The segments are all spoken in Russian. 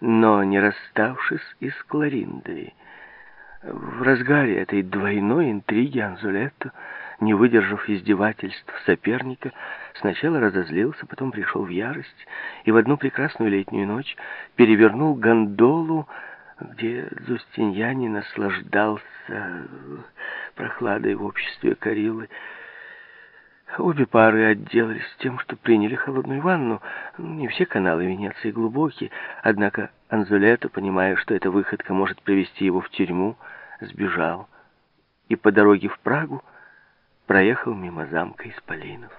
но не расставшись и с Клариндой. В разгаре этой двойной интриги Анзулетто, не выдержав издевательств соперника, сначала разозлился, потом пришел в ярость и в одну прекрасную летнюю ночь перевернул гондолу, где Зустиньяне наслаждался прохладой в обществе Карилы. Обе пары отделались тем, что приняли холодную ванну. Не все каналы Венеции глубокие, однако Анзулетто, понимая, что эта выходка может привести его в тюрьму, сбежал и по дороге в Прагу проехал мимо замка Исполинов.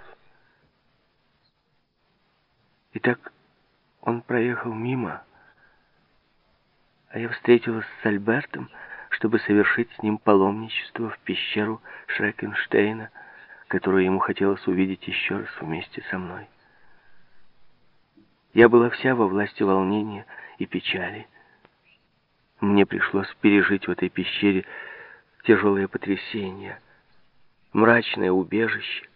Итак, он проехал мимо, а я встретилась с Альбертом, чтобы совершить с ним паломничество в пещеру Шрекенштейна, которую ему хотелось увидеть еще раз вместе со мной. Я была вся во власти волнения и печали. Мне пришлось пережить в этой пещере тяжелые потрясения, мрачное убежище,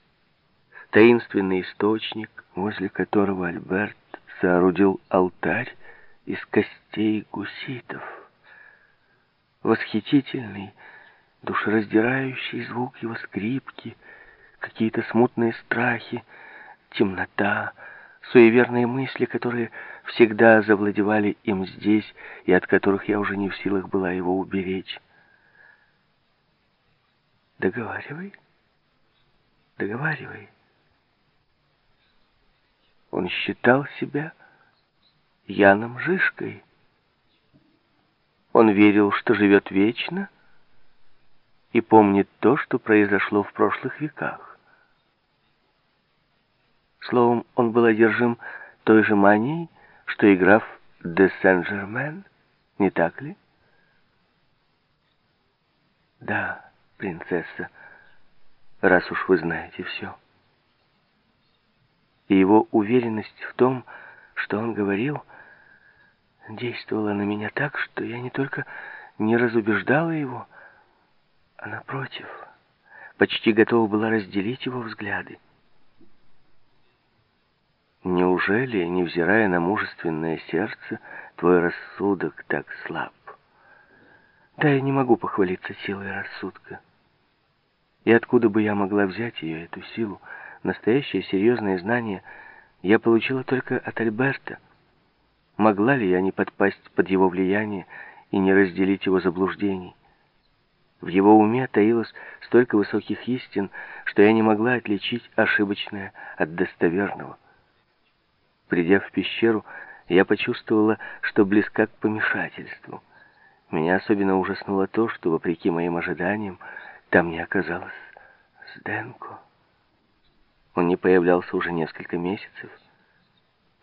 таинственный источник, возле которого Альберт соорудил алтарь из костей гуситов. Восхитительный, душераздирающий звук его скрипки, какие-то смутные страхи, темнота, суеверные мысли, которые всегда завладевали им здесь, и от которых я уже не в силах была его уберечь. Договаривай, договаривай. Он считал себя Яном Жишкой. Он верил, что живет вечно, и помнит то, что произошло в прошлых веках. Словом, он был одержим той же манией, что и граф де Сен-Жермен, не так ли? Да, принцесса, раз уж вы знаете все. И его уверенность в том, что он говорил, действовала на меня так, что я не только не разубеждала его, а напротив, почти готова была разделить его взгляды. Неужели, невзирая на мужественное сердце, твой рассудок так слаб? Да, я не могу похвалиться силой рассудка. И откуда бы я могла взять ее, эту силу? Настоящее серьезное знание я получила только от Альберта. Могла ли я не подпасть под его влияние и не разделить его заблуждений? В его уме таилось столько высоких истин, что я не могла отличить ошибочное от достоверного. Придя в пещеру, я почувствовала, что близка к помешательству. Меня особенно ужаснуло то, что, вопреки моим ожиданиям, там не оказалось Сденко. Он не появлялся уже несколько месяцев.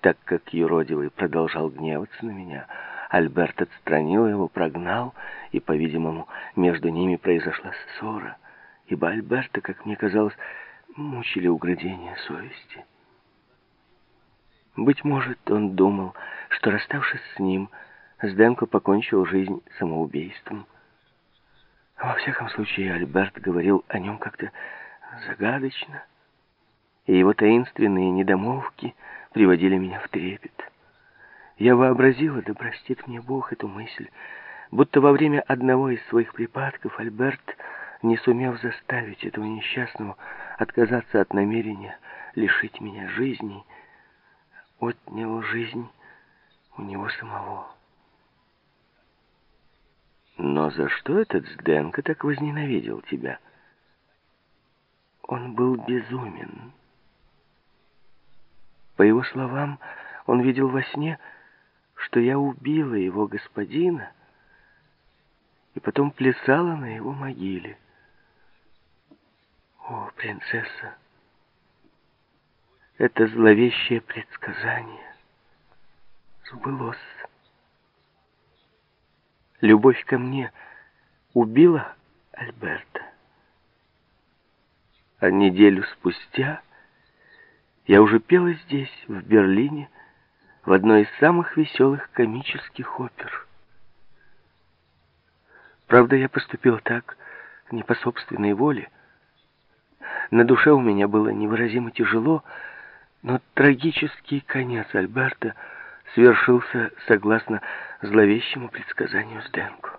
Так как юродивый продолжал гневаться на меня, Альберт отстранил его, прогнал, и, по-видимому, между ними произошла ссора, ибо Альберта, как мне казалось, мучили угрызения совести. Быть может, он думал, что, расставшись с ним, Сденко покончил жизнь самоубийством. Во всяком случае, Альберт говорил о нем как-то загадочно, и его таинственные недомолвки приводили меня в трепет. Я вообразила, да простит мне Бог эту мысль, будто во время одного из своих припадков Альберт, не сумев заставить этого несчастного отказаться от намерения лишить меня жизни, отнял жизнь у него самого. Но за что этот Сденко так возненавидел тебя? Он был безумен. По его словам, он видел во сне, что я убила его господина и потом плясала на его могиле. О, принцесса! Это зловещее предсказание сбылось. Любовь ко мне убила Альберта. А неделю спустя я уже пела здесь, в Берлине, в одной из самых веселых комических опер. Правда, я поступил так не по собственной воле. На душе у меня было невыразимо тяжело, но трагический конец Альберта свершился согласно зловещему предсказанию Сденко.